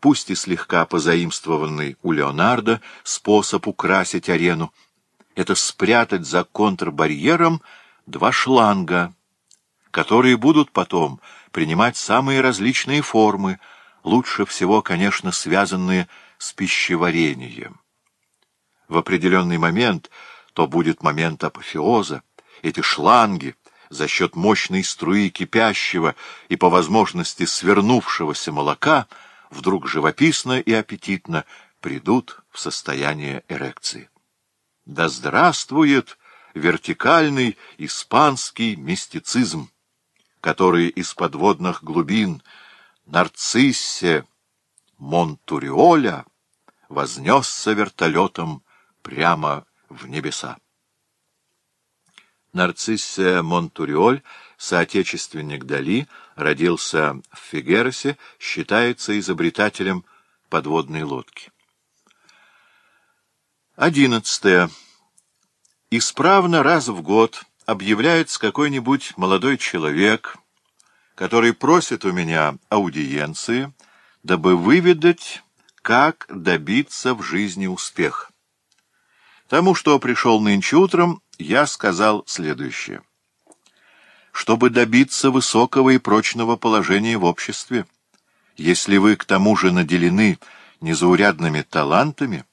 пусть и слегка позаимствованный у Леонардо, способ украсить арену — это спрятать за контрбарьером два шланга, которые будут потом принимать самые различные формы, лучше всего, конечно, связанные с пищеварением. В определенный момент, то будет момент апофеоза, эти шланги за счет мощной струи кипящего и, по возможности, свернувшегося молока — вдруг живописно и аппетитно придут в состояние эрекции. Да здравствует вертикальный испанский мистицизм, который из подводных глубин Нарциссе Монтуриоля вознесся вертолетом прямо в небеса. Нарциссе Монтуриоль — соотечественник Дали, родился в Фигеросе, считается изобретателем подводной лодки. Одиннадцатое. Исправно раз в год объявляется какой-нибудь молодой человек, который просит у меня аудиенции, дабы выведать, как добиться в жизни успеха. Тому, что пришел нынче утром, я сказал следующее чтобы добиться высокого и прочного положения в обществе. Если вы к тому же наделены незаурядными талантами,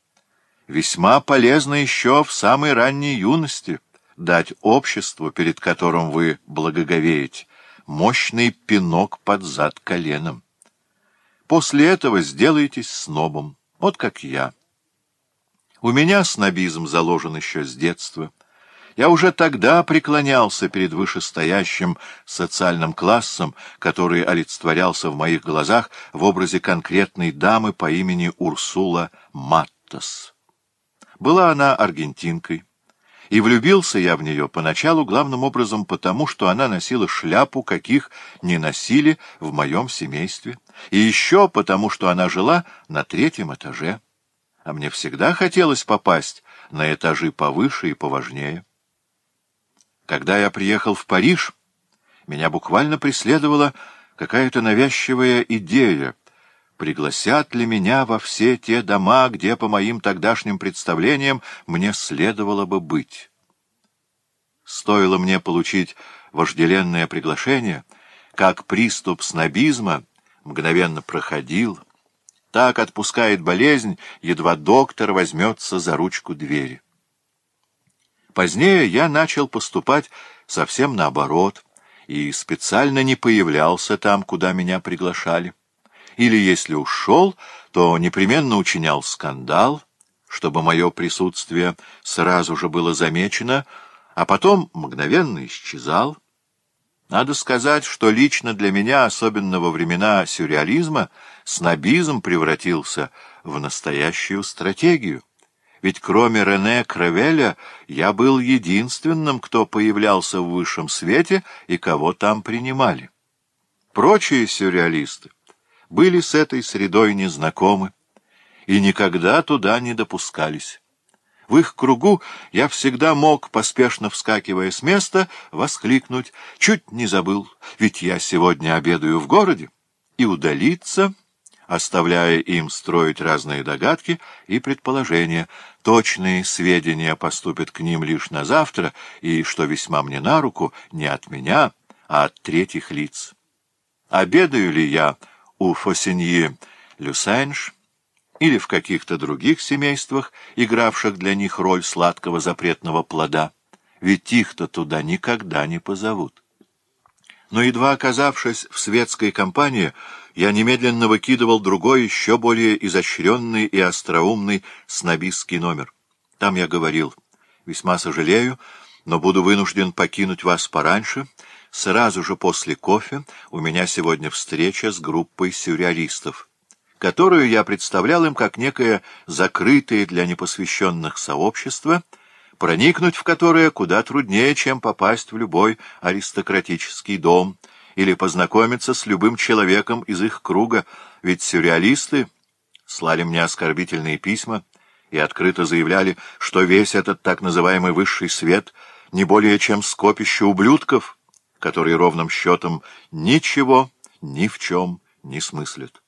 весьма полезно еще в самой ранней юности дать обществу, перед которым вы благоговеете, мощный пинок под зад коленом. После этого сделаетесь снобом, вот как я. У меня снобизм заложен еще с детства — я уже тогда преклонялся перед вышестоящим социальным классом, который олицетворялся в моих глазах в образе конкретной дамы по имени Урсула Маттас. Была она аргентинкой, и влюбился я в нее поначалу главным образом потому, что она носила шляпу, каких не носили в моем семействе, и еще потому, что она жила на третьем этаже, а мне всегда хотелось попасть на этажи повыше и поважнее. Когда я приехал в Париж, меня буквально преследовала какая-то навязчивая идея, пригласят ли меня во все те дома, где, по моим тогдашним представлениям, мне следовало бы быть. Стоило мне получить вожделенное приглашение, как приступ снобизма мгновенно проходил. Так отпускает болезнь, едва доктор возьмется за ручку двери. Позднее я начал поступать совсем наоборот и специально не появлялся там, куда меня приглашали. Или, если ушел, то непременно учинял скандал, чтобы мое присутствие сразу же было замечено, а потом мгновенно исчезал. Надо сказать, что лично для меня, особенно во времена сюрреализма, снобизм превратился в настоящую стратегию. Ведь кроме Рене Кровеля я был единственным, кто появлялся в высшем свете и кого там принимали. Прочие сюрреалисты были с этой средой незнакомы и никогда туда не допускались. В их кругу я всегда мог, поспешно вскакивая с места, воскликнуть «Чуть не забыл, ведь я сегодня обедаю в городе» и удалиться — оставляя им строить разные догадки и предположения. Точные сведения поступят к ним лишь на завтра, и, что весьма мне на руку, не от меня, а от третьих лиц. Обедаю ли я у Фосиньи Люсенш или в каких-то других семействах, игравших для них роль сладкого запретного плода? Ведь их-то туда никогда не позовут. Но едва оказавшись в светской компании, я немедленно выкидывал другой, еще более изощренный и остроумный снобистский номер. Там я говорил, весьма сожалею, но буду вынужден покинуть вас пораньше. Сразу же после кофе у меня сегодня встреча с группой сюрреалистов, которую я представлял им как некое закрытое для непосвященных сообщество, проникнуть в которое куда труднее, чем попасть в любой аристократический дом — или познакомиться с любым человеком из их круга, ведь сюрреалисты слали мне оскорбительные письма и открыто заявляли, что весь этот так называемый высший свет не более чем скопище ублюдков, которые ровным счетом ничего ни в чем не смыслят.